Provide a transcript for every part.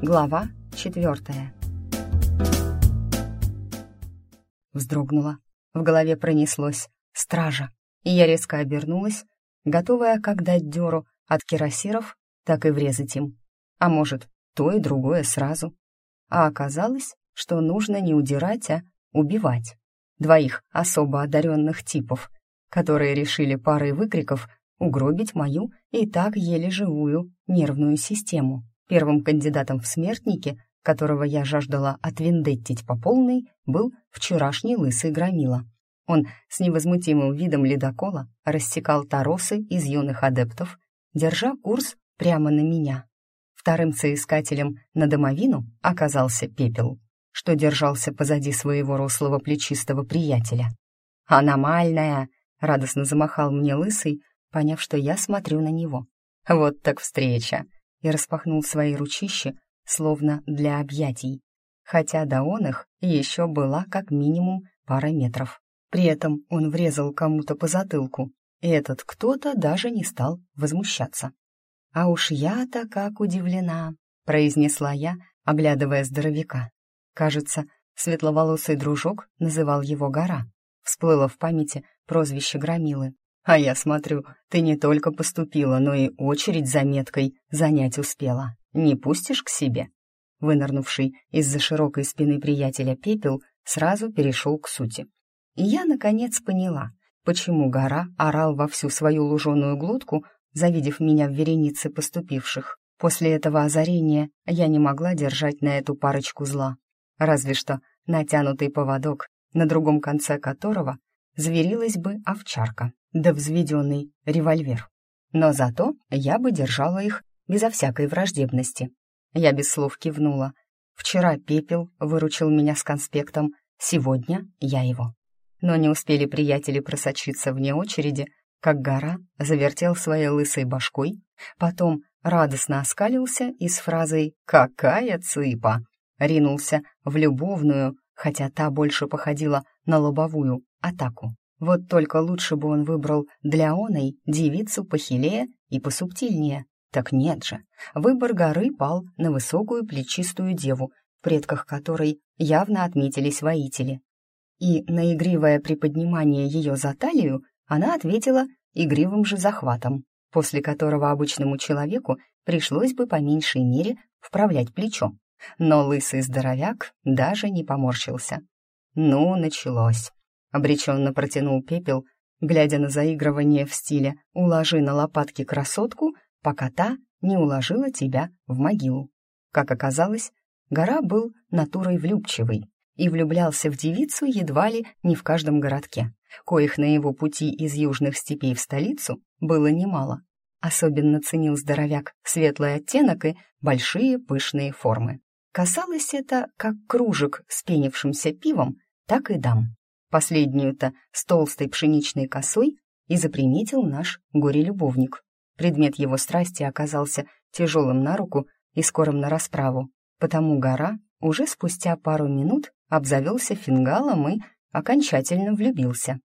Глава четвертая. Вздрогнула. В голове пронеслось «Стража!» И я резко обернулась, готовая как дать дёру от кирасиров, так и врезать им. А может, то и другое сразу. А оказалось, что нужно не удирать, а убивать. Двоих особо одаренных типов, которые решили парой выкриков угробить мою и так еле живую нервную систему. Первым кандидатом в смертники, которого я жаждала отвендеттить по полной, был вчерашний лысый громила. Он с невозмутимым видом ледокола рассекал торосы из юных адептов, держа курс прямо на меня. Вторым соискателем на домовину оказался пепел, что держался позади своего рослого плечистого приятеля. «Аномальная!» — радостно замахал мне лысый, поняв, что я смотрю на него. «Вот так встреча!» И распахнул свои ручищи, словно для объятий, хотя до он их еще была как минимум пара метров. При этом он врезал кому-то по затылку, и этот кто-то даже не стал возмущаться. «А уж я-то как удивлена», — произнесла я, оглядывая здоровяка. Кажется, светловолосый дружок называл его Гора. Всплыло в памяти прозвище Громилы. А я смотрю, ты не только поступила, но и очередь за меткой занять успела. Не пустишь к себе?» Вынырнувший из-за широкой спины приятеля пепел сразу перешел к сути. И я, наконец, поняла, почему гора орал во всю свою луженую глотку, завидев меня в веренице поступивших. После этого озарения я не могла держать на эту парочку зла. Разве что натянутый поводок, на другом конце которого зверилась бы овчарка да взведенный револьвер. Но зато я бы держала их безо всякой враждебности. Я без слов кивнула. Вчера пепел выручил меня с конспектом, сегодня я его. Но не успели приятели просочиться вне очереди, как гора завертел своей лысой башкой, потом радостно оскалился и с фразой «Какая цыпа!» ринулся в любовную, хотя та больше походила на лобовую, атаку. Вот только лучше бы он выбрал для оной девицу похилее и посубтильнее. Так нет же, выбор горы пал на высокую плечистую деву, в предках которой явно отметились воители. И на игривое приподнимание ее за талию она ответила игривым же захватом, после которого обычному человеку пришлось бы по меньшей мере вправлять плечо. Но лысый здоровяк даже не поморщился. Ну, началось. Обреченно протянул пепел, глядя на заигрывание в стиле «уложи на лопатки красотку, пока та не уложила тебя в могилу». Как оказалось, гора был натурой влюбчивой и влюблялся в девицу едва ли не в каждом городке, коих на его пути из южных степей в столицу было немало. Особенно ценил здоровяк светлый оттенок и большие пышные формы. Касалось это как кружек с пенившимся пивом, так и дам. Последнюю-то с толстой пшеничной косой и заприметил наш горе-любовник. Предмет его страсти оказался тяжелым на руку и скорым на расправу, потому гора уже спустя пару минут обзавелся фингалом и окончательно влюбился.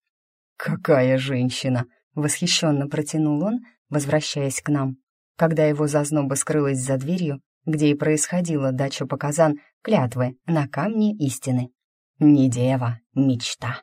«Какая женщина!» — восхищенно протянул он, возвращаясь к нам. Когда его зазноба скрылась за дверью, где и происходила дача показан клятвы на камне истины. Не дева, мечта.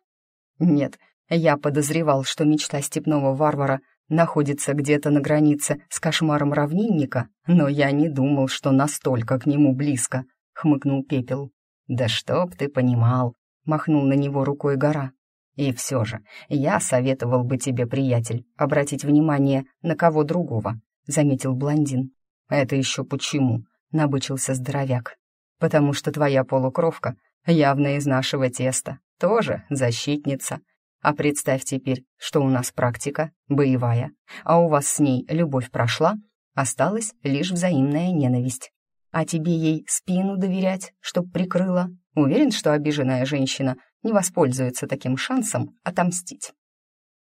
Нет, я подозревал, что мечта степного варвара находится где-то на границе с кошмаром равнинника, но я не думал, что настолько к нему близко, — хмыкнул Пепел. «Да чтоб ты понимал», — махнул на него рукой гора. «И все же, я советовал бы тебе, приятель, обратить внимание на кого другого», — заметил блондин. «Это еще почему?» — набычился здоровяк. «Потому что твоя полукровка явно из нашего теста, тоже защитница. А представь теперь, что у нас практика боевая, а у вас с ней любовь прошла, осталась лишь взаимная ненависть. А тебе ей спину доверять, чтоб прикрыла? Уверен, что обиженная женщина не воспользуется таким шансом отомстить.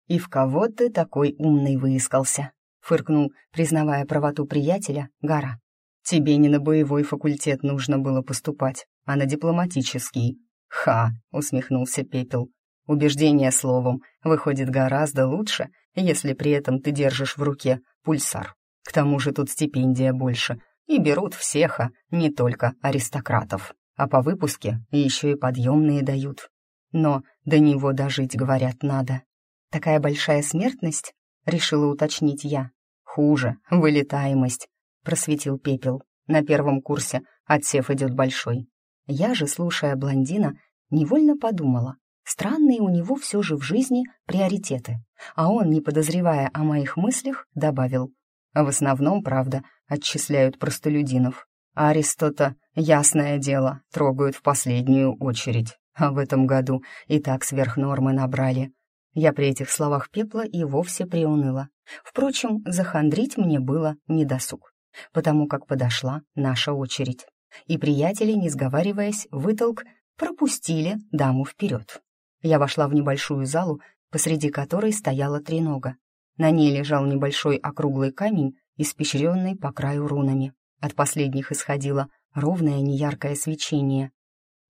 «И в кого ты такой умный выискался?» — фыркнул, признавая правоту приятеля, Гора. «Тебе не на боевой факультет нужно было поступать, а на дипломатический. Ха, усмехнулся Пепел. Убеждение словом выходит гораздо лучше, если при этом ты держишь в руке пульсар. К тому же тут стипендия больше, и берут всех, а не только аристократов. А по выпуске еще и подъемные дают. Но до него дожить, говорят, надо. Такая большая смертность, решила уточнить я. Хуже, вылетаемость, просветил пепел. На первом курсе отсев идет большой. Я же, слушая блондина, невольно подумала, странные у него все же в жизни приоритеты. А он, не подозревая о моих мыслях, добавил. В основном, правда, отчисляют простолюдинов. А Аристота, ясное дело, трогают в последнюю очередь. А в этом году и так сверх нормы набрали. Я при этих словах пепла и вовсе приуныла. Впрочем, захандрить мне было недосуг, потому как подошла наша очередь. И приятели, не сговариваясь, вытолк, пропустили даму вперед. Я вошла в небольшую залу, посреди которой стояла тренога. На ней лежал небольшой округлый камень, испещренный по краю рунами. От последних исходило ровное неяркое свечение.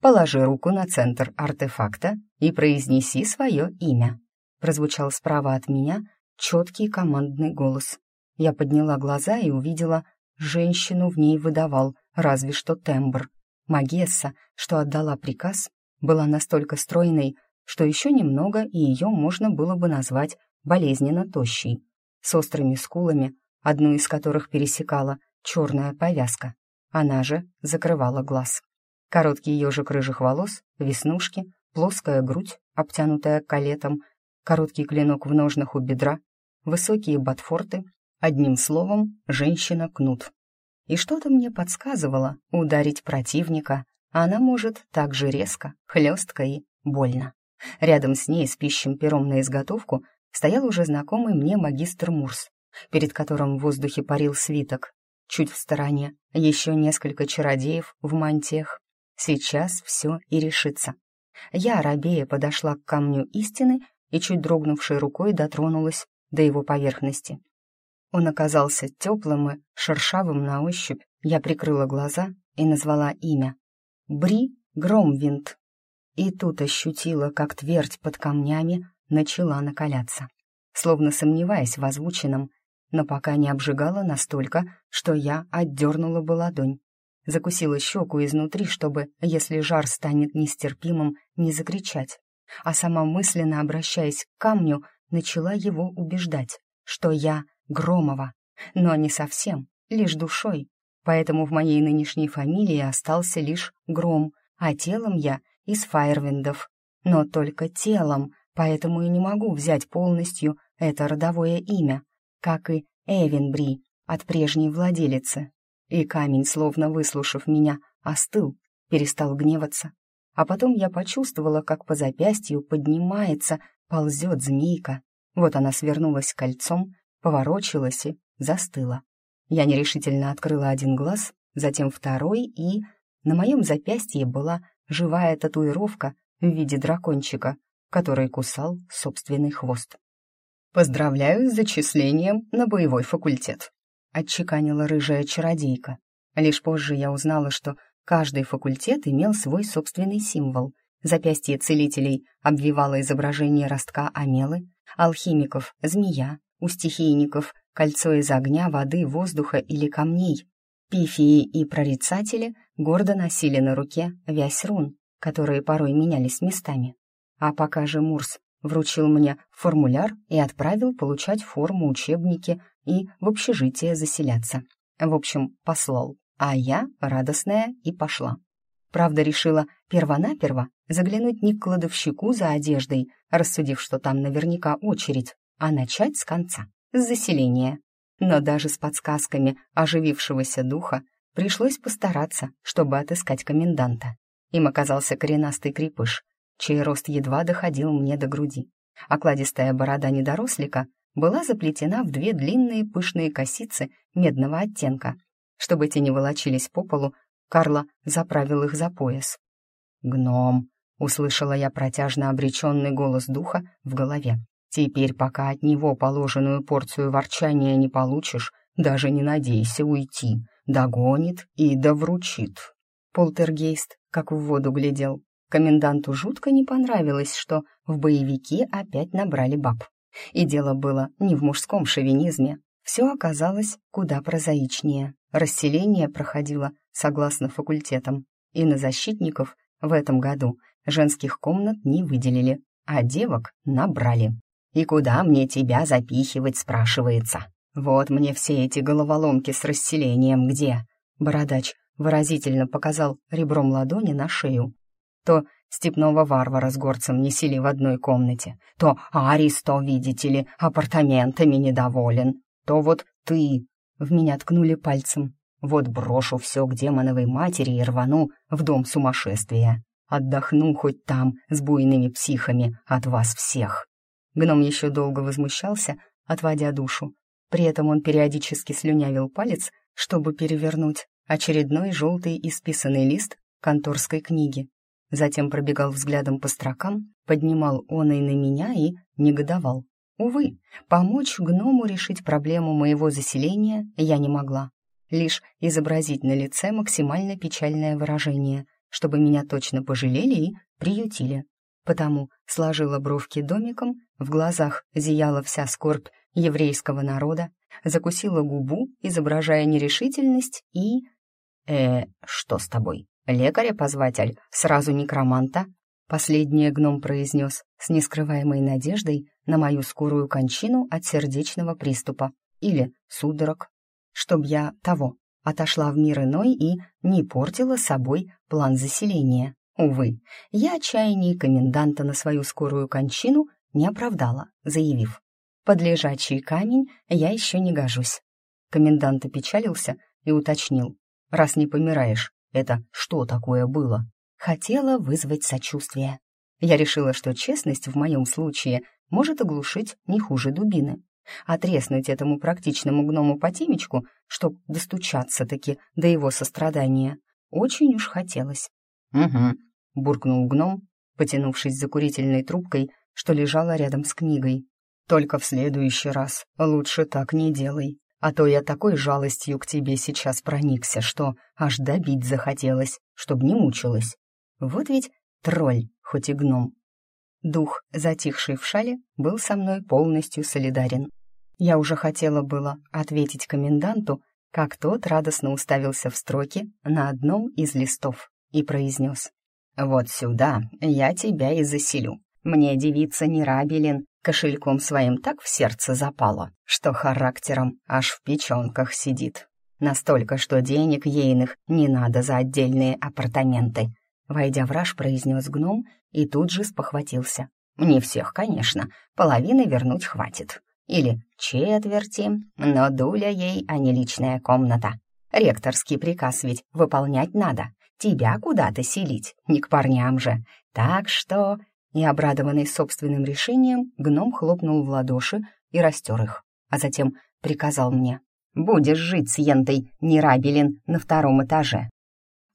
«Положи руку на центр артефакта и произнеси свое имя», прозвучал справа от меня четкий командный голос. Я подняла глаза и увидела, женщину в ней выдавал, разве что тембр. Магесса, что отдала приказ, была настолько стройной, что еще немного, и ее можно было бы назвать болезненно тощей, с острыми скулами, одну из которых пересекала черная повязка. Она же закрывала глаз. Короткий ежик рыжих волос, веснушки, плоская грудь, обтянутая калетом, короткий клинок в ножнах у бедра, высокие ботфорты, одним словом, женщина-кнут. И что-то мне подсказывало, ударить противника она может так же резко, хлестко и больно. Рядом с ней с пищем пером на изготовку стоял уже знакомый мне магистр Мурс, перед которым в воздухе парил свиток. Чуть в стороне еще несколько чародеев в мантиях. Сейчас все и решится. Я, рабея, подошла к камню истины и, чуть дрогнувшей рукой, дотронулась до его поверхности. Он оказался теплым и шершавым на ощупь. Я прикрыла глаза и назвала имя. Бри Громвинд. И тут ощутила, как твердь под камнями начала накаляться, словно сомневаясь в озвученном, но пока не обжигала настолько, что я отдернула бы ладонь. Закусила щеку изнутри, чтобы, если жар станет нестерпимым, не закричать. А сама мысленно, обращаясь к камню, начала его убеждать, что я Громова, но не совсем, лишь душой. Поэтому в моей нынешней фамилии остался лишь Гром, а телом я из Файрвиндов. Но только телом, поэтому и не могу взять полностью это родовое имя, как и Эвенбри от прежней владелицы. И камень, словно выслушав меня, остыл, перестал гневаться. А потом я почувствовала, как по запястью поднимается, ползет змейка. Вот она свернулась кольцом, поворочилась и застыла. Я нерешительно открыла один глаз, затем второй, и на моем запястье была живая татуировка в виде дракончика, который кусал собственный хвост. «Поздравляю с зачислением на боевой факультет», — отчеканила рыжая чародейка. Лишь позже я узнала, что каждый факультет имел свой собственный символ. Запястье целителей обвивало изображение ростка амелы, алхимиков — змея, у стихийников — кольцо из огня, воды, воздуха или камней. Пифии и прорицатели гордо носили на руке вязь рун, которые порой менялись местами. А пока же Мурс вручил мне формуляр и отправил получать форму, учебники и в общежитие заселяться. В общем, послал, а я, радостная, и пошла. Правда, решила первонаперво заглянуть не к кладовщику за одеждой, рассудив, что там наверняка очередь, а начать с конца, с заселения. Но даже с подсказками оживившегося духа пришлось постараться, чтобы отыскать коменданта. Им оказался коренастый крепыш, чей рост едва доходил мне до груди. Окладистая борода недорослика была заплетена в две длинные пышные косицы медного оттенка. Чтобы те не волочились по полу, Карла заправил их за пояс. «Гном!» — услышала я протяжно обреченный голос духа в голове. «Теперь, пока от него положенную порцию ворчания не получишь, даже не надейся уйти. Догонит и довручит». Полтергейст как в воду глядел. Коменданту жутко не понравилось, что в боевике опять набрали баб. И дело было не в мужском шовинизме. Все оказалось куда прозаичнее. расселение проходило согласно факультетам, и на защитников в этом году женских комнат не выделили, а девок набрали. «И куда мне тебя запихивать?» — спрашивается. «Вот мне все эти головоломки с расселением где?» Бородач выразительно показал ребром ладони на шею. То степного варвара с горцем не сели в одной комнате, то Аристо, видите ли, апартаментами недоволен, то вот ты. В меня ткнули пальцем. Вот брошу все к демоновой матери и рвану в дом сумасшествия. Отдохну хоть там с буйными психами от вас всех. Гном еще долго возмущался, отводя душу. При этом он периодически слюнявил палец, чтобы перевернуть очередной желтый исписанный лист конторской книги. Затем пробегал взглядом по строкам, поднимал он и на меня и негодовал. Увы, помочь гному решить проблему моего заселения я не могла. Лишь изобразить на лице максимально печальное выражение, чтобы меня точно пожалели и приютили. Потому сложила бровки домиком, в глазах зияла вся скорбь еврейского народа, закусила губу, изображая нерешительность, и... «Э, что с тобой? Лекаря позвать, аль? Сразу некроманта?» Последнее гном произнес с нескрываемой надеждой на мою скорую кончину от сердечного приступа или судорог, чтоб я того отошла в мир иной и не портила собой план заселения. Увы, я отчаяние коменданта на свою скорую кончину не оправдала, заявив, «Под лежачий камень я еще не гожусь». Комендант опечалился и уточнил, «Раз не помираешь, это что такое было?» Хотела вызвать сочувствие. Я решила, что честность в моем случае может оглушить не хуже дубины. Отреснуть этому практичному гному по темечку, чтоб достучаться-таки до его сострадания, очень уж хотелось. «Угу», — буркнул гном, потянувшись за курительной трубкой, что лежала рядом с книгой. «Только в следующий раз лучше так не делай, а то я такой жалостью к тебе сейчас проникся, что аж добить захотелось, чтоб не мучилась. Вот ведь тролль, хоть и гном. Дух, затихший в шале, был со мной полностью солидарен. Я уже хотела было ответить коменданту, как тот радостно уставился в строки на одном из листов и произнес. «Вот сюда я тебя и заселю. Мне девица Нерабелин кошельком своим так в сердце запала, что характером аж в печенках сидит. Настолько, что денег ейных не надо за отдельные апартаменты. Войдя в раж, произнес гном и тут же спохватился. «Не всех, конечно, половины вернуть хватит. Или четверти, но дуля ей, а не личная комната. Ректорский приказ ведь выполнять надо. Тебя куда-то селить, не к парням же. Так что...» И, обрадованный собственным решением, гном хлопнул в ладоши и растер их, а затем приказал мне. «Будешь жить с Ентой Нерабелин на втором этаже.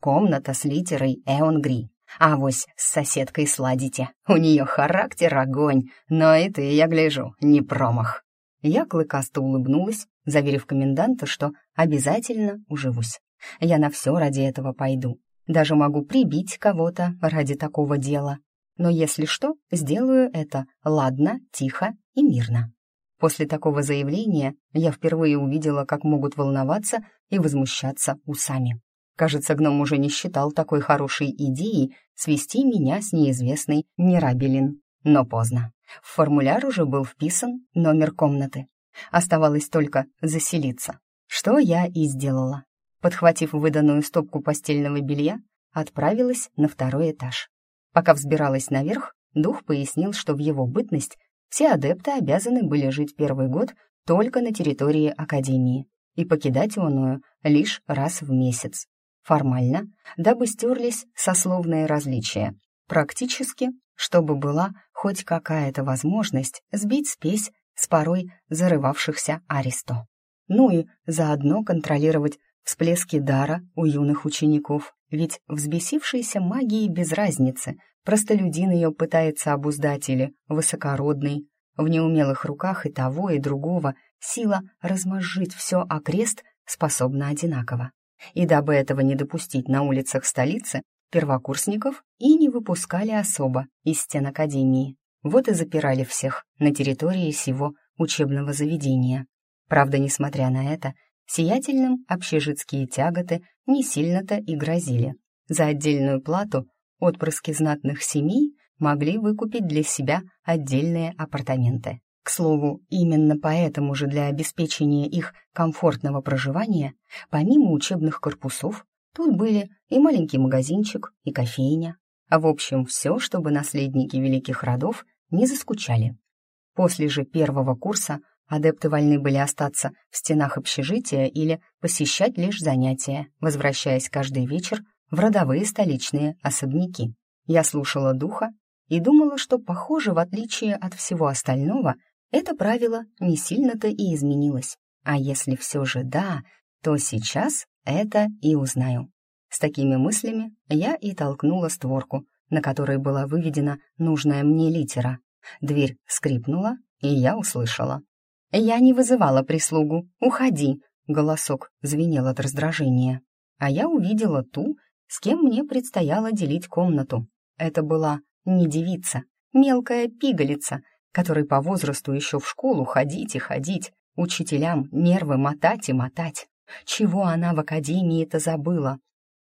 Комната с литерой Эонгри. Авось с соседкой сладите. У нее характер огонь, но и ты, я гляжу, не промах». Я клыкасто улыбнулась, заверив коменданта, что обязательно уживусь. Я на все ради этого пойду. Даже могу прибить кого-то ради такого дела. Но если что, сделаю это ладно, тихо и мирно. После такого заявления я впервые увидела, как могут волноваться и возмущаться усами. Кажется, гном уже не считал такой хорошей идеей свести меня с неизвестной Нерабелин. Но поздно. В формуляр уже был вписан номер комнаты. Оставалось только заселиться. Что я и сделала. Подхватив выданную стопку постельного белья, отправилась на второй этаж. Пока взбиралась наверх, дух пояснил, что в его бытность все адепты обязаны были жить первый год только на территории Академии и покидать оную лишь раз в месяц. Формально, дабы стерлись сословные различия. Практически, чтобы была хоть какая-то возможность сбить спесь с порой зарывавшихся Аристо. Ну и заодно контролировать всплески дара у юных учеников, ведь взбесившейся магии без разницы, простолюдин ее пытается обуздать или высокородный. В неумелых руках и того, и другого сила размозжить все окрест способна одинаково. И дабы этого не допустить на улицах столицы, первокурсников и не выпускали особо из стен академии. Вот и запирали всех на территории сего учебного заведения. Правда, несмотря на это, Сиятельным общежитские тяготы не сильно-то и грозили. За отдельную плату отпрыски знатных семей могли выкупить для себя отдельные апартаменты. К слову, именно поэтому же для обеспечения их комфортного проживания, помимо учебных корпусов, тут были и маленький магазинчик, и кофейня. А в общем, все, чтобы наследники великих родов не заскучали. После же первого курса адепты вольны были остаться в стенах общежития или посещать лишь занятия, возвращаясь каждый вечер в родовые столичные особняки. Я слушала духа и думала, что, похоже, в отличие от всего остального, это правило не сильно-то и изменилось. А если все же да, то сейчас это и узнаю. С такими мыслями я и толкнула створку, на которой была выведена нужная мне литера. Дверь скрипнула, и я услышала. «Я не вызывала прислугу. Уходи!» Голосок звенел от раздражения. А я увидела ту, с кем мне предстояло делить комнату. Это была не девица, мелкая пигалица, которой по возрасту еще в школу ходить и ходить, учителям нервы мотать и мотать. Чего она в академии-то забыла?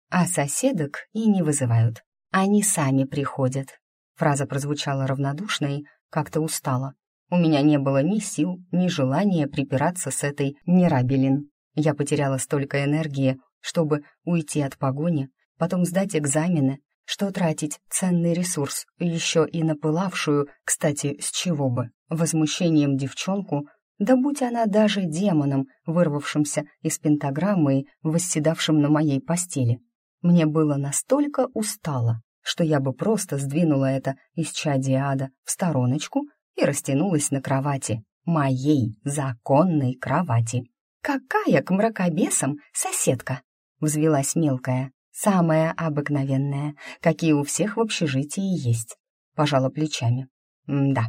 А соседок и не вызывают. Они сами приходят. Фраза прозвучала равнодушно и как-то устала. У меня не было ни сил, ни желания припираться с этой Нерабелин. Я потеряла столько энергии, чтобы уйти от погони, потом сдать экзамены, что тратить ценный ресурс, еще и напылавшую, кстати, с чего бы, возмущением девчонку, да будь она даже демоном, вырвавшимся из пентаграммы и восседавшим на моей постели. Мне было настолько устало, что я бы просто сдвинула это из чади ада в стороночку и растянулась на кровати, моей законной кровати. «Какая к мракобесам соседка!» — взвелась мелкая. Самая обыкновенная, какие у всех в общежитии есть. Пожала плечами. Да,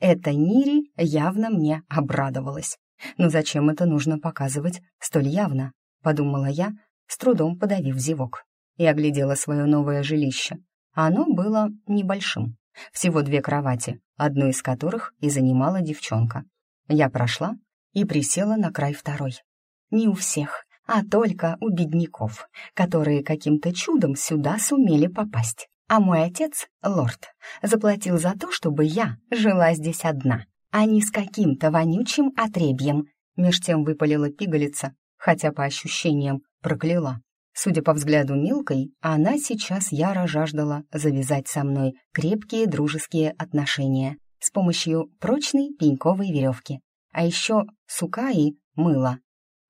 эта Нири явно мне обрадовалась. Но зачем это нужно показывать столь явно? Подумала я, с трудом подавив зевок. И оглядела свое новое жилище. Оно было небольшим. Всего две кровати, одну из которых и занимала девчонка. Я прошла и присела на край второй. Не у всех, а только у бедняков, которые каким-то чудом сюда сумели попасть. А мой отец, лорд, заплатил за то, чтобы я жила здесь одна, а не с каким-то вонючим отребьем. Меж тем выпалила пигалица, хотя по ощущениям прокляла. Судя по взгляду мелкой, она сейчас яро жаждала завязать со мной крепкие дружеские отношения с помощью прочной пеньковой веревки, а еще сука и мыла.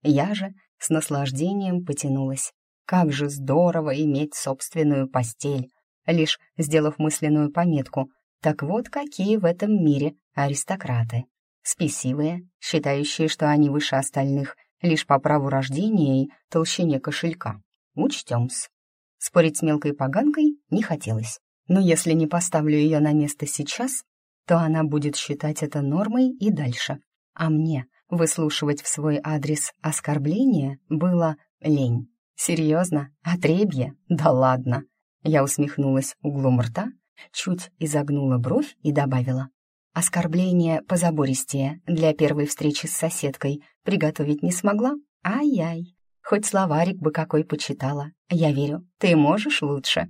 Я же с наслаждением потянулась. Как же здорово иметь собственную постель, лишь сделав мысленную пометку. Так вот, какие в этом мире аристократы. Спесивые, считающие, что они выше остальных, лишь по праву рождения и толщине кошелька. Учтем-с. Спорить с мелкой поганкой не хотелось. Но если не поставлю ее на место сейчас, то она будет считать это нормой и дальше. А мне Выслушивать в свой адрес оскорбления было лень. «Серьезно? Отребье? Да ладно!» Я усмехнулась углом рта, чуть изогнула бровь и добавила. «Оскорбление позабористее для первой встречи с соседкой приготовить не смогла? Ай-яй! Хоть словарик бы какой почитала. Я верю, ты можешь лучше».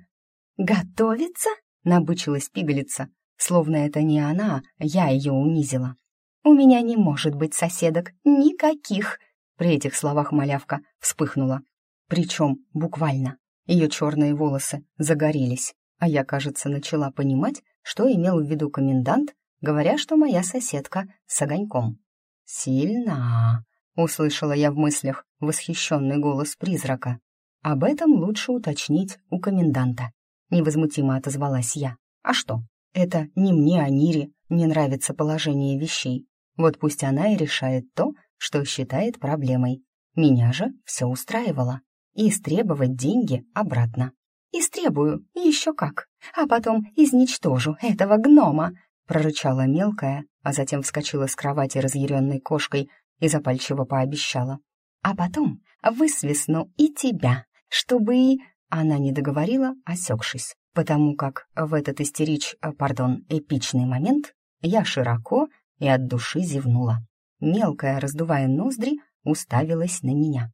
«Готовиться?» — набычилась пигалица, словно это не она, я ее унизила. «У меня не может быть соседок, никаких!» При этих словах малявка вспыхнула. Причем буквально. Ее черные волосы загорелись, а я, кажется, начала понимать, что имел в виду комендант, говоря, что моя соседка с огоньком. «Сильна!» — услышала я в мыслях восхищенный голос призрака. «Об этом лучше уточнить у коменданта», — невозмутимо отозвалась я. «А что? Это не мне, а Нире не нравится положение вещей. Вот пусть она и решает то, что считает проблемой. Меня же все устраивало. И истребовать деньги обратно. «Истребую, еще как, а потом изничтожу этого гнома», прорычала мелкая, а затем вскочила с кровати разъяренной кошкой и запальчиво пообещала. «А потом высвистну и тебя, чтобы и...» Она не договорила, осекшись, потому как в этот истерич, пардон, эпичный момент я широко и от души зевнула. Мелкая, раздувая ноздри, уставилась на меня.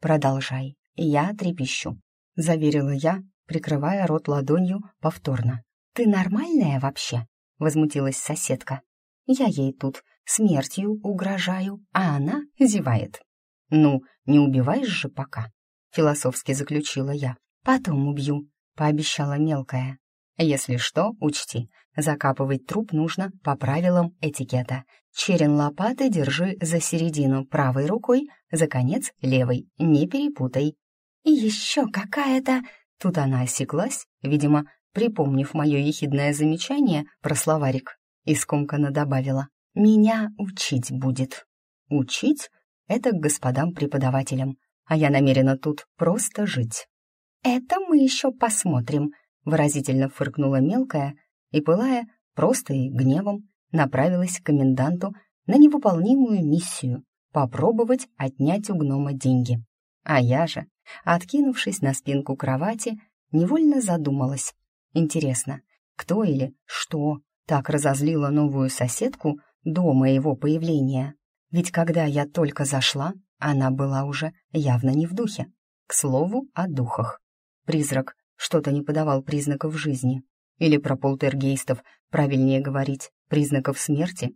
«Продолжай, я трепещу», — заверила я, прикрывая рот ладонью повторно. «Ты нормальная вообще?» — возмутилась соседка. «Я ей тут смертью угрожаю, а она зевает». «Ну, не убиваешь же пока», — философски заключила я. «Потом убью», — пообещала мелкая. «Если что, учти, закапывать труп нужно по правилам этикета. Черен лопаты держи за середину правой рукой, за конец левой, не перепутай». «И еще какая-то...» Тут она осеклась, видимо, припомнив мое ехидное замечание про словарик, и скомканно добавила. «Меня учить будет». «Учить?» — это к господам преподавателям, а я намерена тут просто жить. «Это мы еще посмотрим», — выразительно фыркнула мелкая и, пылая просто и гневом, направилась к коменданту на невыполнимую миссию — попробовать отнять у гнома деньги. А я же, откинувшись на спинку кровати, невольно задумалась. Интересно, кто или что так разозлило новую соседку до моего появления? Ведь когда я только зашла, она была уже явно не в духе. К слову о духах. Призрак что-то не подавал признаков жизни. Или про полтергейстов, правильнее говорить, признаков смерти.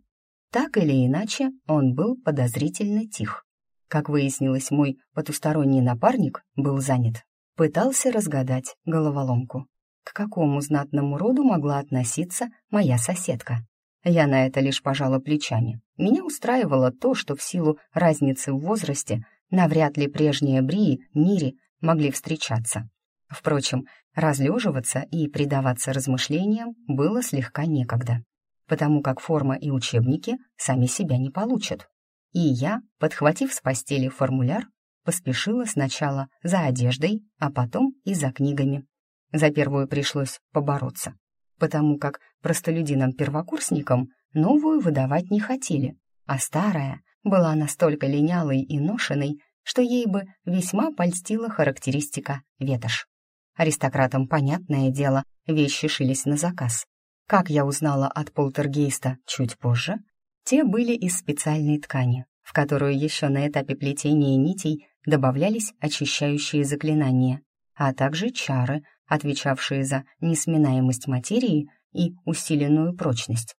Так или иначе, он был подозрительно тих. Как выяснилось, мой потусторонний напарник был занят. Пытался разгадать головоломку. К какому знатному роду могла относиться моя соседка? Я на это лишь пожала плечами. Меня устраивало то, что в силу разницы в возрасте навряд ли прежние Брии, Нири могли встречаться. Впрочем, разлеживаться и предаваться размышлениям было слегка некогда, потому как форма и учебники сами себя не получат. И я, подхватив с постели формуляр, поспешила сначала за одеждой, а потом и за книгами. За первую пришлось побороться, потому как простолюдинам-первокурсникам новую выдавать не хотели, а старая была настолько линялой и ношенной, что ей бы весьма польстила характеристика ветошь. Аристократам, понятное дело, вещи шились на заказ. Как я узнала от полтергейста чуть позже, те были из специальной ткани, в которую еще на этапе плетения нитей добавлялись очищающие заклинания, а также чары, отвечавшие за несминаемость материи и усиленную прочность.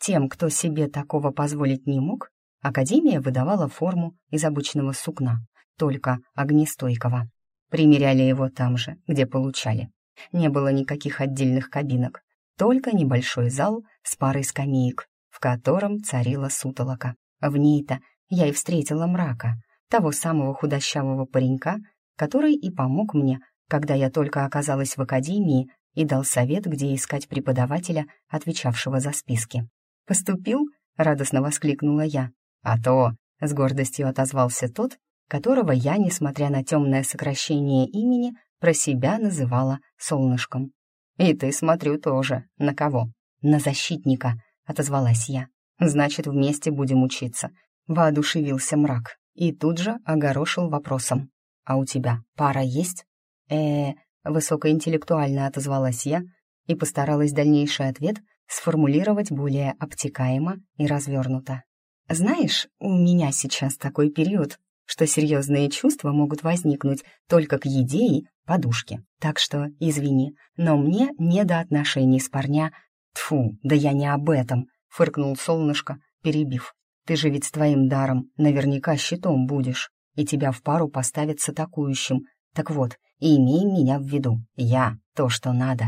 Тем, кто себе такого позволить не мог, Академия выдавала форму из обычного сукна, только огнестойкого. Примеряли его там же, где получали. Не было никаких отдельных кабинок, только небольшой зал с парой скамеек, в котором царила сутолока. В ней-то я и встретила мрака, того самого худощавого паренька, который и помог мне, когда я только оказалась в академии и дал совет, где искать преподавателя, отвечавшего за списки. «Поступил?» — радостно воскликнула я. «А то!» — с гордостью отозвался тот, которого я, несмотря на темное сокращение имени, про себя называла солнышком. «И ты, смотрю, тоже. На кого?» «На защитника», — отозвалась я. «Значит, вместе будем учиться», — воодушевился мрак. И тут же огорошил вопросом. «А у тебя пара есть?» Э высокоинтеллектуально отозвалась я и постаралась дальнейший ответ сформулировать более обтекаемо и развернуто. «Знаешь, у меня сейчас такой период, что серьезные чувства могут возникнуть только к еде и подушке. Так что, извини, но мне не до отношений с парня. Тфу, да я не об этом, фыркнул солнышко, перебив. Ты же ведь с твоим даром наверняка щитом будешь, и тебя в пару поставят с атакующим. Так вот, имей меня в виду, я то, что надо.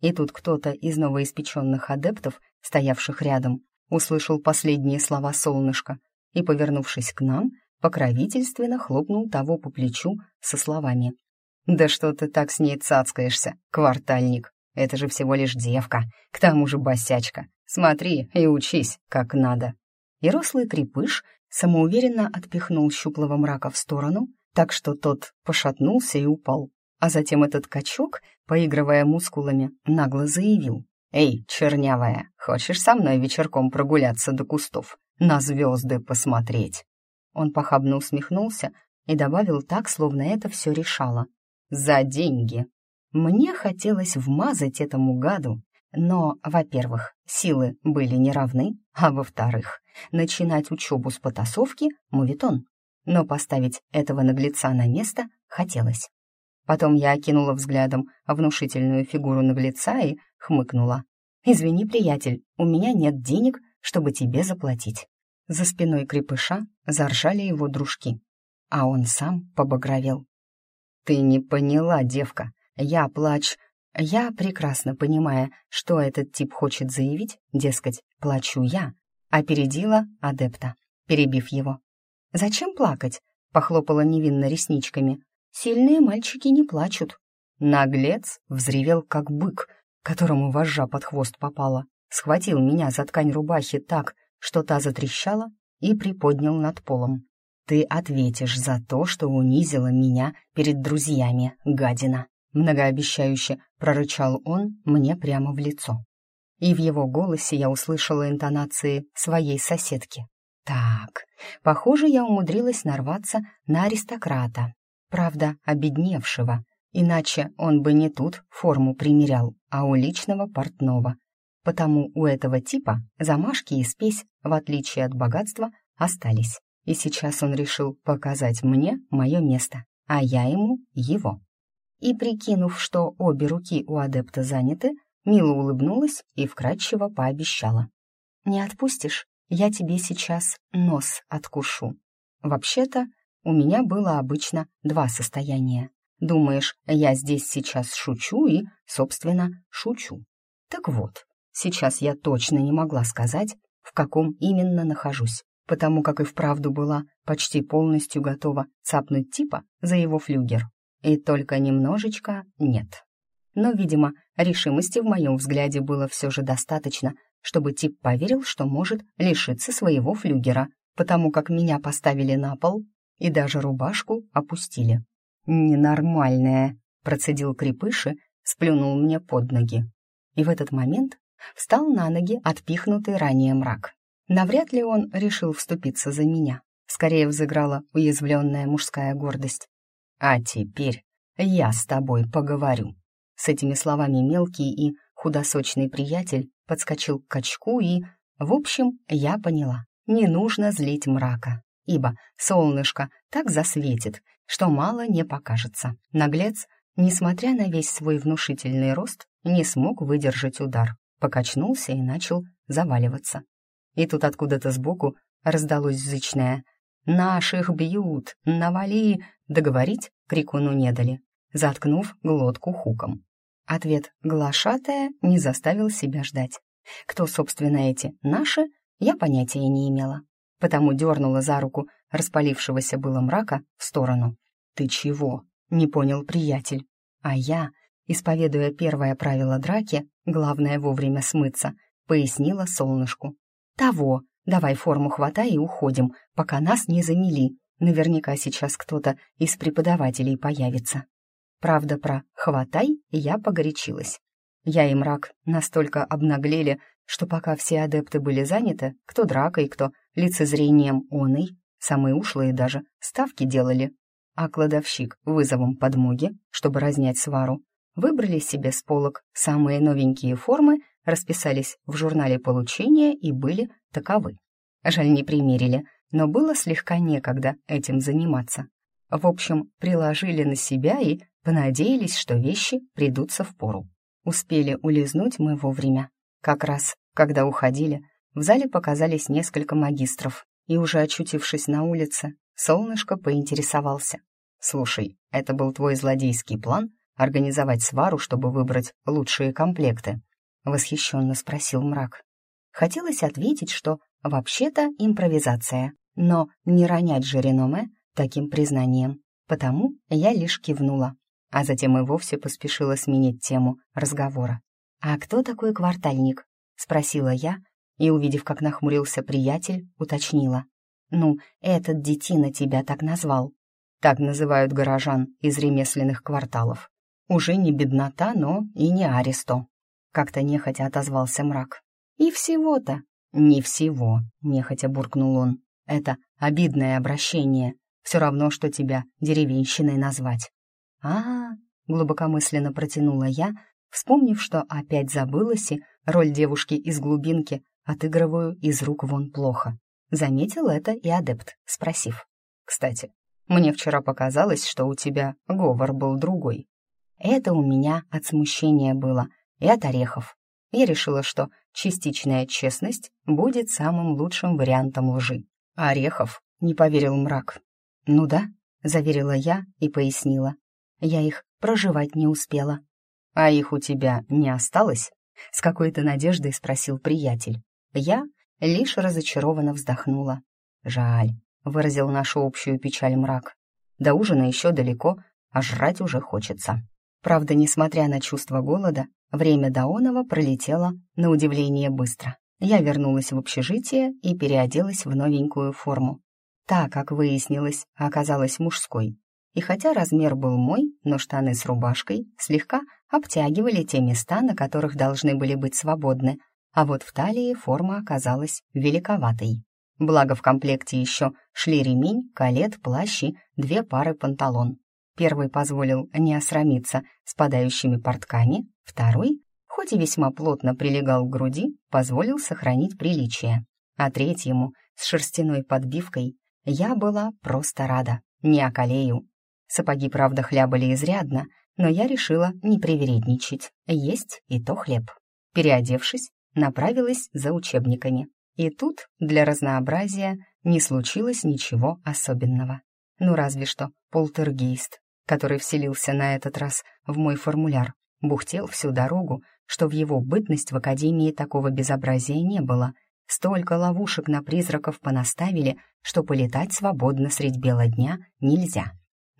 И тут кто-то из новоиспеченных адептов, стоявших рядом, услышал последние слова солнышка и, повернувшись к нам, покровительственно хлопнул того по плечу со словами. «Да что ты так с ней цацкаешься, квартальник? Это же всего лишь девка, к тому же босячка. Смотри и учись, как надо». И рослый крепыш самоуверенно отпихнул щуплого мрака в сторону, так что тот пошатнулся и упал. А затем этот качок, поигрывая мускулами, нагло заявил. «Эй, чернявая, хочешь со мной вечерком прогуляться до кустов, на звезды посмотреть?» Он похабно усмехнулся и добавил так, словно это все решало. «За деньги!» Мне хотелось вмазать этому гаду, но, во-первых, силы были неравны, а во-вторых, начинать учебу с потасовки — мувитон. Но поставить этого наглеца на место хотелось. Потом я окинула взглядом внушительную фигуру наглеца и хмыкнула. «Извини, приятель, у меня нет денег, чтобы тебе заплатить». За спиной крепыша заржали его дружки, а он сам побагровел. «Ты не поняла, девка, я плач...» Я, прекрасно понимая, что этот тип хочет заявить, дескать, плачу я, опередила адепта, перебив его. «Зачем плакать?» — похлопала невинно ресничками. «Сильные мальчики не плачут». Наглец взревел, как бык, которому вожжа под хвост попала, схватил меня за ткань рубахи так, что та затрещала, и приподнял над полом. «Ты ответишь за то, что унизила меня перед друзьями, гадина!» Многообещающе прорычал он мне прямо в лицо. И в его голосе я услышала интонации своей соседки. Так, похоже, я умудрилась нарваться на аристократа, правда, обедневшего, иначе он бы не тут форму примерял, а у личного портного. Потому у этого типа замашки и спесь, в отличие от богатства, остались. И сейчас он решил показать мне мое место, а я ему его. И, прикинув, что обе руки у адепта заняты, мило улыбнулась и вкратчиво пообещала. «Не отпустишь? Я тебе сейчас нос откушу. Вообще-то, у меня было обычно два состояния. Думаешь, я здесь сейчас шучу и, собственно, шучу. Так вот, сейчас я точно не могла сказать, в каком именно нахожусь, потому как и вправду была почти полностью готова цапнуть типа за его флюгер. И только немножечко нет. Но, видимо, решимости в моем взгляде было все же достаточно, чтобы тип поверил, что может лишиться своего флюгера, потому как меня поставили на пол и даже рубашку опустили. «Ненормальная», — процедил крепыши, сплюнул мне под ноги. И в этот момент встал на ноги отпихнутый ранее мрак. Навряд ли он решил вступиться за меня. Скорее взыграла уязвленная мужская гордость. «А теперь я с тобой поговорю». С этими словами мелкий и худосочный приятель подскочил к качку и... В общем, я поняла, не нужно злить мрака, ибо солнышко так засветит, что мало не покажется. Наглец, несмотря на весь свой внушительный рост, не смог выдержать удар, покачнулся и начал заваливаться. И тут откуда-то сбоку раздалось зычное «Наших бьют! Навали!» Договорить крикуну не дали, заткнув глотку хуком. Ответ глашатая не заставил себя ждать. Кто, собственно, эти «наши», я понятия не имела, потому дернула за руку распалившегося было мрака в сторону. «Ты чего?» — не понял приятель. А я, исповедуя первое правило драки, главное вовремя смыться, пояснила солнышку. «Того, давай форму хватай и уходим, пока нас не замели. Наверняка сейчас кто-то из преподавателей появится». Правда, про «хватай» я погорячилась. Я и мрак настолько обнаглели, что пока все адепты были заняты, кто дракой, кто лицезрением оной, самые ушлые даже ставки делали, а кладовщик вызовом подмоги, чтобы разнять свару, выбрали себе с полок самые новенькие формы, расписались в журнале получения и были таковы. Жаль, не примерили, но было слегка некогда этим заниматься. В общем, приложили на себя и Понадеялись, что вещи придутся в пору. Успели улизнуть мы вовремя. Как раз, когда уходили, в зале показались несколько магистров, и уже очутившись на улице, солнышко поинтересовался. «Слушай, это был твой злодейский план организовать свару, чтобы выбрать лучшие комплекты?» — восхищенно спросил мрак. Хотелось ответить, что вообще-то импровизация, но не ронять же реноме таким признанием, потому я лишь кивнула а затем и вовсе поспешила сменить тему разговора. «А кто такой квартальник?» — спросила я, и, увидев, как нахмурился приятель, уточнила. «Ну, этот детина тебя так назвал». Так называют горожан из ремесленных кварталов. Уже не беднота, но и не аристо. Как-то нехотя отозвался мрак. «И всего-то?» «Не всего», — нехотя буркнул он. «Это обидное обращение. Все равно, что тебя деревенщиной назвать а, глубокомысленно протянула я, вспомнив, что опять забылась и роль девушки из глубинки отыгрываю из рук вон плохо. Заметил это и адепт, спросив. «К кстати. Мне вчера показалось, что у тебя говор был другой. Это у меня от смущения было и от орехов. Я решила, что частичная честность будет самым лучшим вариантом лжи. Орехов не поверил мрак. «Ну да», — заверила я и пояснила. Я их проживать не успела. «А их у тебя не осталось?» — с какой-то надеждой спросил приятель. Я лишь разочарованно вздохнула. «Жаль», — выразил нашу общую печаль мрак. «До ужина еще далеко, а жрать уже хочется». Правда, несмотря на чувство голода, время Даонова пролетело на удивление быстро. Я вернулась в общежитие и переоделась в новенькую форму. Та, как выяснилось, оказалась мужской. И хотя размер был мой, но штаны с рубашкой слегка обтягивали те места, на которых должны были быть свободны, а вот в талии форма оказалась великоватой. Благо в комплекте еще шли ремень, калет, плащи, две пары панталон. Первый позволил не осрамиться спадающими портками, второй, хоть и весьма плотно прилегал к груди, позволил сохранить приличие. А третьему, с шерстяной подбивкой, я была просто рада, не околею. Сапоги, правда, хлябали изрядно, но я решила не привередничать, есть и то хлеб. Переодевшись, направилась за учебниками. И тут, для разнообразия, не случилось ничего особенного. Ну, разве что полтергейст, который вселился на этот раз в мой формуляр, бухтел всю дорогу, что в его бытность в Академии такого безобразия не было. Столько ловушек на призраков понаставили, что полетать свободно средь бела дня нельзя.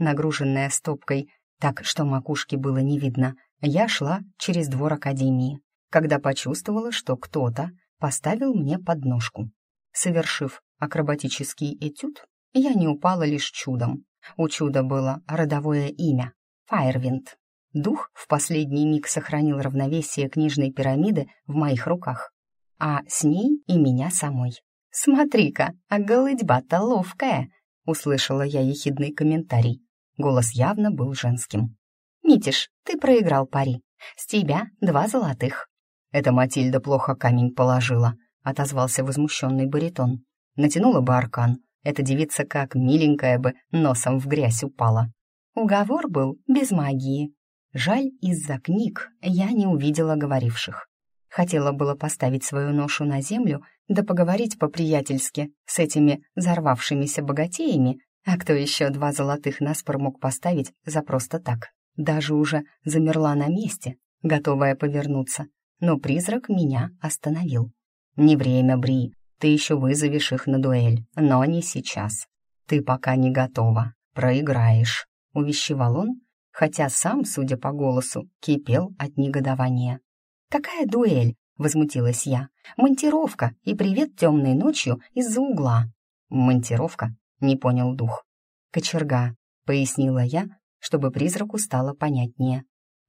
Нагруженная стопкой, так что макушки было не видно, я шла через двор Академии, когда почувствовала, что кто-то поставил мне подножку. Совершив акробатический этюд, я не упала лишь чудом. У чуда было родовое имя — Файрвинд. Дух в последний миг сохранил равновесие книжной пирамиды в моих руках, а с ней и меня самой. «Смотри-ка, а голыдьба-то ловкая!» — услышала я ехидный комментарий. Голос явно был женским. «Митиш, ты проиграл пари. С тебя два золотых». «Это Матильда плохо камень положила», — отозвался возмущенный баритон. Натянула бы аркан. Эта девица как миленькая бы носом в грязь упала. Уговор был без магии. Жаль, из-за книг я не увидела говоривших. Хотела было поставить свою ношу на землю, да поговорить по-приятельски с этими взорвавшимися богатеями, а кто еще два золотых наспор мог поставить за просто так. Даже уже замерла на месте, готовая повернуться, но призрак меня остановил. «Не время, Бри, ты еще вызовешь их на дуэль, но не сейчас. Ты пока не готова, проиграешь», — увещевал он, хотя сам, судя по голосу, кипел от негодования. «Какая дуэль?» — возмутилась я. «Монтировка и привет темной ночью из-за угла». «Монтировка?» — не понял дух. «Кочерга», — пояснила я, чтобы призраку стало понятнее.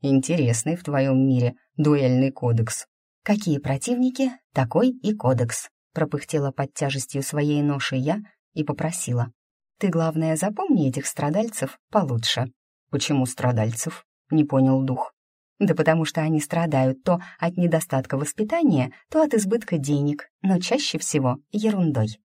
Интересный в твоем мире дуэльный кодекс. Какие противники, такой и кодекс, пропыхтела под тяжестью своей ноши я и попросила. Ты, главное, запомни этих страдальцев получше. Почему страдальцев? Не понял дух. Да потому что они страдают то от недостатка воспитания, то от избытка денег, но чаще всего ерундой.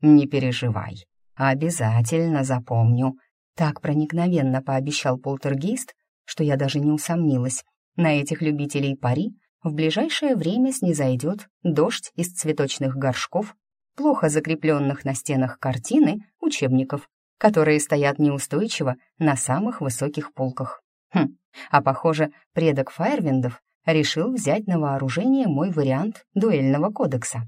Не переживай, обязательно запомню. Так проникновенно пообещал полтергейст, что я даже не усомнилась. На этих любителей пари в ближайшее время снизойдет дождь из цветочных горшков, плохо закрепленных на стенах картины, учебников, которые стоят неустойчиво на самых высоких полках. Хм, а похоже, предок Файрвиндов решил взять на вооружение мой вариант дуэльного кодекса.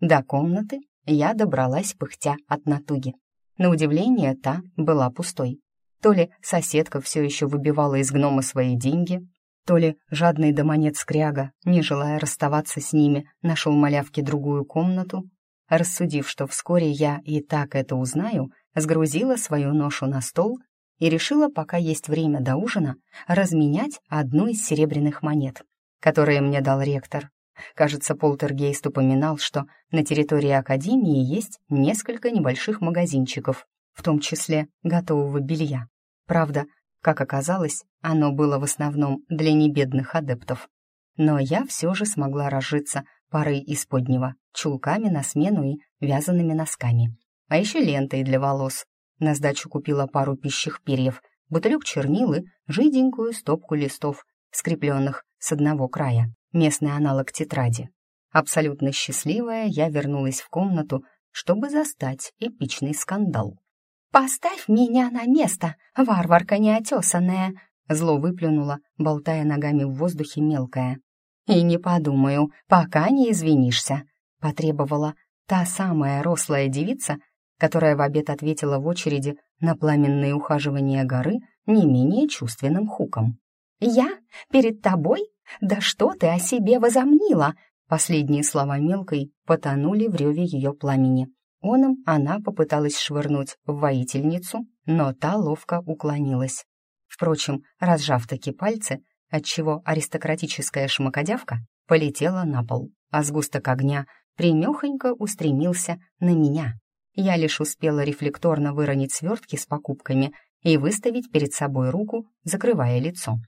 До комнаты я добралась пыхтя от натуги. На удивление, та была пустой. То ли соседка все еще выбивала из гнома свои деньги, то ли жадный домонет скряга, не желая расставаться с ними, нашел малявке другую комнату. Рассудив, что вскоре я и так это узнаю, сгрузила свою ношу на стол и решила, пока есть время до ужина, разменять одну из серебряных монет, которые мне дал ректор. Кажется, Полтергейст упоминал, что на территории Академии есть несколько небольших магазинчиков, в том числе готового белья. Правда, как оказалось, оно было в основном для небедных адептов. Но я все же смогла разжиться парой исподнего, чулками на смену и вязаными носками. А еще лентой для волос. На сдачу купила пару пищих перьев, бутылек чернил и жиденькую стопку листов, скрепленных с одного края, местный аналог тетради. Абсолютно счастливая, я вернулась в комнату, чтобы застать эпичный скандал. «Поставь меня на место, варварка неотесанная!» Зло выплюнула, болтая ногами в воздухе мелкая. «И не подумаю, пока не извинишься», — потребовала та самая рослая девица, которая в обед ответила в очереди на пламенные ухаживания горы не менее чувственным хуком. «Я? Перед тобой? Да что ты о себе возомнила?» Последние слова мелкой потонули в реве ее пламени. Оном она попыталась швырнуть в воительницу, но та ловко уклонилась. Впрочем, разжав таки пальцы, отчего аристократическая шмакодявка полетела на пол, а сгусток огня примехонько устремился на меня. Я лишь успела рефлекторно выронить свертки с покупками и выставить перед собой руку, закрывая лицо.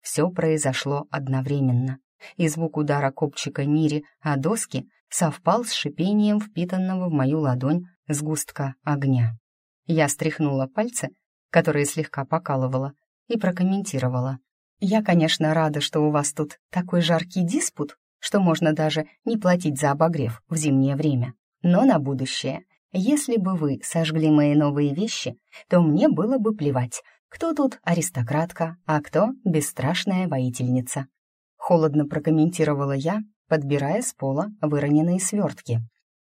Все произошло одновременно, и звук удара копчика Нири о доски совпал с шипением впитанного в мою ладонь сгустка огня. Я стряхнула пальцы, которые слегка покалывала, и прокомментировала. «Я, конечно, рада, что у вас тут такой жаркий диспут, что можно даже не платить за обогрев в зимнее время. Но на будущее, если бы вы сожгли мои новые вещи, то мне было бы плевать, кто тут аристократка, а кто бесстрашная воительница». Холодно прокомментировала я, подбирая с пола выроненные свертки.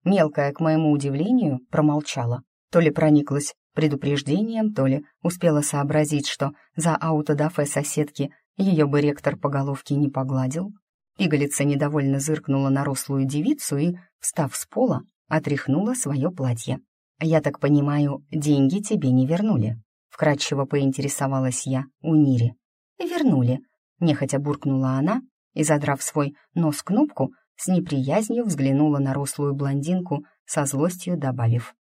Мелкая, к моему удивлению, промолчала. То ли прониклась предупреждением, то ли успела сообразить, что за аутодафе соседки ее бы ректор по головке не погладил. Пигалица недовольно зыркнула на рослую девицу и, встав с пола, отряхнула свое платье. «Я так понимаю, деньги тебе не вернули?» Вкратчиво поинтересовалась я у Нири. «Вернули», — нехотя буркнула она и, задрав свой нос кнопку, с неприязнью взглянула на рослую блондинку, со злостью добавив.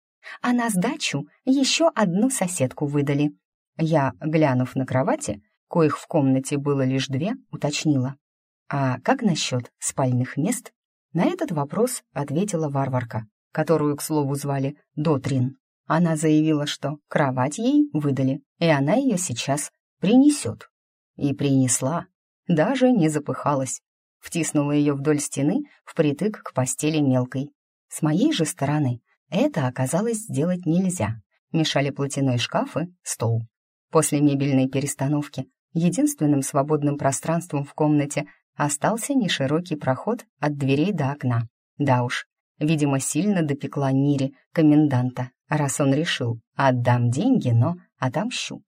«А на сдачу еще одну соседку выдали». Я, глянув на кровати, коих в комнате было лишь две, уточнила. «А как насчет спальных мест?» На этот вопрос ответила варварка, которую, к слову, звали Дотрин. Она заявила, что кровать ей выдали, и она ее сейчас принесет. И принесла, даже не запыхалась. Втиснула ее вдоль стены, впритык к постели мелкой. С моей же стороны это оказалось сделать нельзя. Мешали платяной шкаф и стол. После мебельной перестановки единственным свободным пространством в комнате остался неширокий проход от дверей до окна. Да уж, видимо, сильно допекла Нире коменданта, раз он решил, отдам деньги, но отомщу.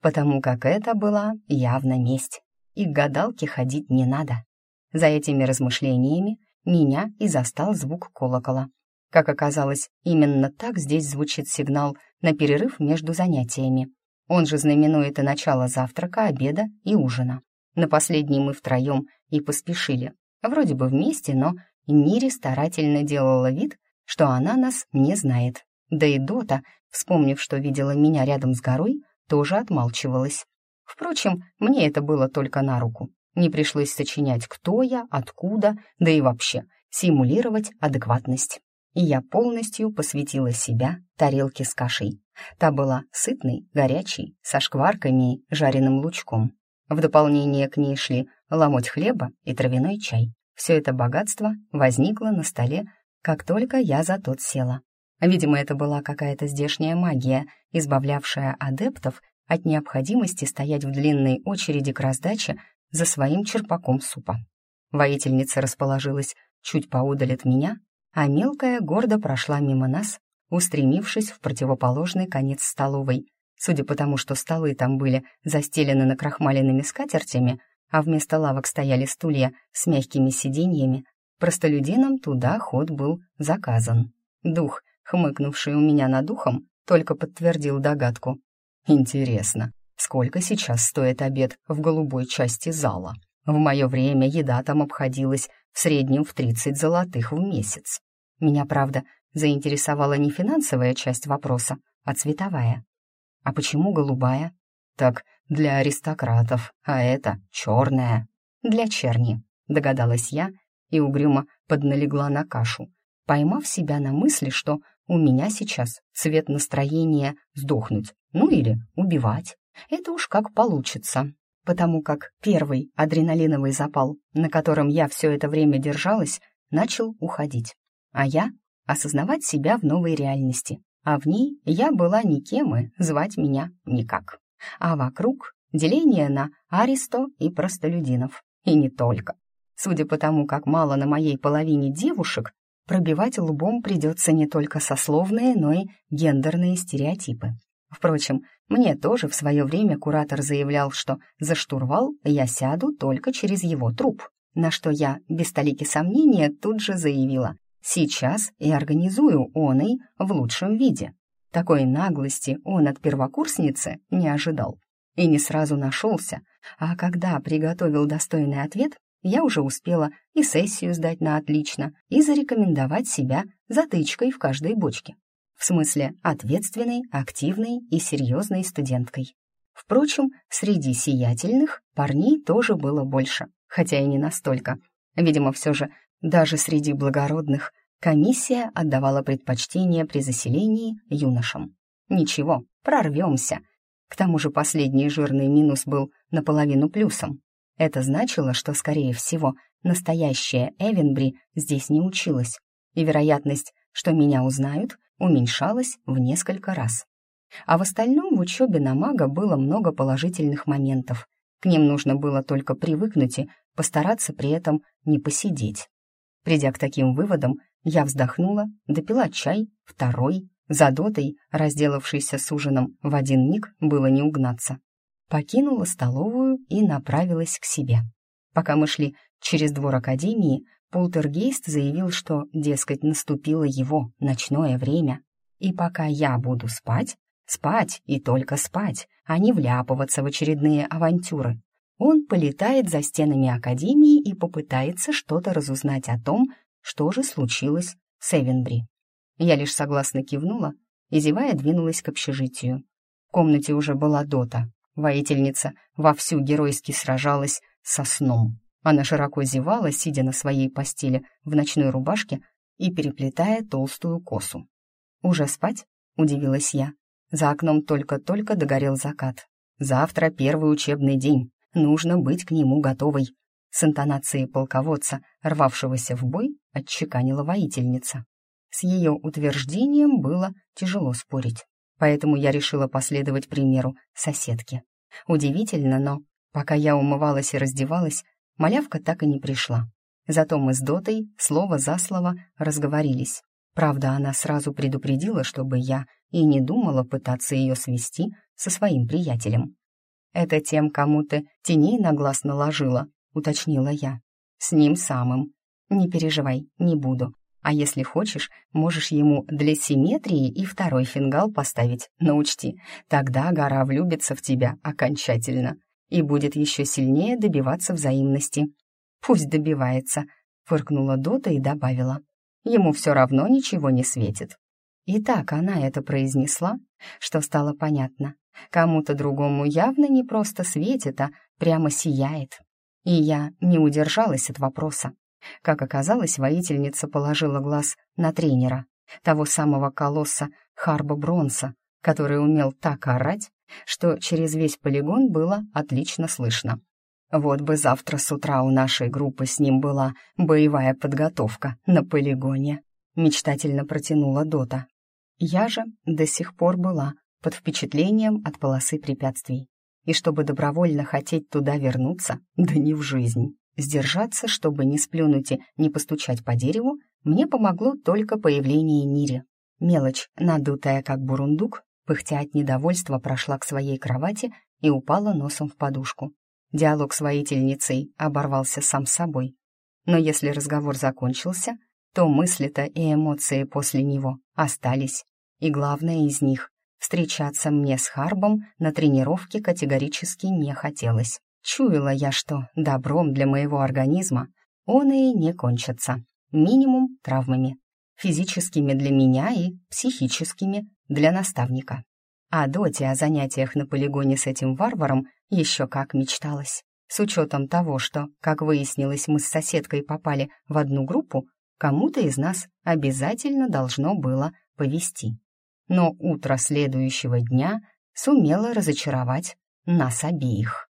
Потому как это была явно месть и к гадалке ходить не надо. За этими размышлениями меня и застал звук колокола. Как оказалось, именно так здесь звучит сигнал на перерыв между занятиями. Он же знаменует и начало завтрака, обеда и ужина. На последний мы втроем и поспешили. Вроде бы вместе, но Нири старательно делала вид, что она нас не знает. Да и Дота, вспомнив, что видела меня рядом с горой, тоже отмалчивалась. Впрочем, мне это было только на руку. Не пришлось сочинять, кто я, откуда, да и вообще симулировать адекватность. И я полностью посвятила себя тарелке с кашей. Та была сытной, горячей, со шкварками и жареным лучком. В дополнение к ней шли ломоть хлеба и травяной чай. Все это богатство возникло на столе, как только я за тот села. Видимо, это была какая-то здешняя магия, избавлявшая адептов от необходимости стоять в длинной очереди к раздаче за своим черпаком супа. Воительница расположилась чуть поодаль от меня, а мелкая гордо прошла мимо нас, устремившись в противоположный конец столовой. Судя по тому, что столы там были застелены накрахмаленными скатертями, а вместо лавок стояли стулья с мягкими сиденьями, простолюдинам туда ход был заказан. Дух, хмыкнувший у меня над ухом, только подтвердил догадку. Интересно, сколько сейчас стоит обед в голубой части зала? В мое время еда там обходилась в среднем в 30 золотых в месяц. Меня, правда, заинтересовала не финансовая часть вопроса, а цветовая. А почему голубая? Так, для аристократов, а это черная. Для черни, догадалась я и угрюмо подналегла на кашу, поймав себя на мысли, что У меня сейчас цвет настроения сдохнуть, ну или убивать. Это уж как получится, потому как первый адреналиновый запал, на котором я все это время держалась, начал уходить. А я — осознавать себя в новой реальности. А в ней я была никем и звать меня никак. А вокруг — деление на аристо и простолюдинов. И не только. Судя по тому, как мало на моей половине девушек, пробивать лбом придется не только сословные, но и гендерные стереотипы. Впрочем, мне тоже в свое время куратор заявлял, что за штурвал я сяду только через его труп, на что я, без толики сомнения, тут же заявила «Сейчас и организую оной в лучшем виде». Такой наглости он от первокурсницы не ожидал и не сразу нашелся, а когда приготовил достойный ответ, я уже успела и сессию сдать на отлично, и зарекомендовать себя затычкой в каждой бочке. В смысле ответственной, активной и серьезной студенткой. Впрочем, среди сиятельных парней тоже было больше, хотя и не настолько. Видимо, все же даже среди благородных комиссия отдавала предпочтение при заселении юношам. Ничего, прорвемся. К тому же последний жирный минус был наполовину плюсом. Это значило, что, скорее всего, настоящая Эвенбри здесь не училась, и вероятность, что меня узнают, уменьшалась в несколько раз. А в остальном в учебе на мага было много положительных моментов. К ним нужно было только привыкнуть и постараться при этом не посидеть. Придя к таким выводам, я вздохнула, допила чай, второй, за дотой, разделавшейся с ужином в один миг, было не угнаться покинула столовую и направилась к себе. Пока мы шли через двор академии, полтергейст заявил, что, дескать, наступило его ночное время. И пока я буду спать, спать и только спать, а не вляпываться в очередные авантюры, он полетает за стенами академии и попытается что-то разузнать о том, что же случилось с Эвенбри. Я лишь согласно кивнула и, зевая, двинулась к общежитию. В комнате уже была Дота, Воительница вовсю геройски сражалась со сном. Она широко зевала, сидя на своей постели в ночной рубашке и переплетая толстую косу. «Уже спать?» — удивилась я. За окном только-только догорел закат. «Завтра первый учебный день. Нужно быть к нему готовой». С интонацией полководца, рвавшегося в бой, отчеканила воительница. С ее утверждением было тяжело спорить поэтому я решила последовать примеру соседки. Удивительно, но пока я умывалась и раздевалась, малявка так и не пришла. Зато мы с Дотой слово за слово разговорились. Правда, она сразу предупредила, чтобы я и не думала пытаться ее свести со своим приятелем. «Это тем, кому ты теней на глаз наложила», — уточнила я. «С ним самым. Не переживай, не буду. А если хочешь, можешь ему для симметрии и второй фингал поставить, но учти, тогда гора влюбится в тебя окончательно и будет еще сильнее добиваться взаимности. Пусть добивается, фыркнула Дота и добавила. Ему все равно ничего не светит. И так она это произнесла, что стало понятно. Кому-то другому явно не просто светит, а прямо сияет. И я не удержалась от вопроса. Как оказалось, воительница положила глаз на тренера, того самого колосса Харба Бронса, который умел так орать, что через весь полигон было отлично слышно. Вот бы завтра с утра у нашей группы с ним была боевая подготовка на полигоне, мечтательно протянула Дота. Я же до сих пор была под впечатлением от полосы препятствий. И чтобы добровольно хотеть туда вернуться, да не в жизнь. Сдержаться, чтобы не сплюнуть и не постучать по дереву, мне помогло только появление Нири. Мелочь, надутая как бурундук, пыхтя от недовольства, прошла к своей кровати и упала носом в подушку. Диалог с воительницей оборвался сам собой. Но если разговор закончился, то мысли-то и эмоции после него остались. И главное из них — встречаться мне с Харбом на тренировке категорически не хотелось. Чуяла я, что добром для моего организма он и не кончится. Минимум травмами. Физическими для меня и психическими для наставника. А Доте о занятиях на полигоне с этим варваром еще как мечталось. С учетом того, что, как выяснилось, мы с соседкой попали в одну группу, кому-то из нас обязательно должно было повести. Но утро следующего дня сумело разочаровать нас обеих.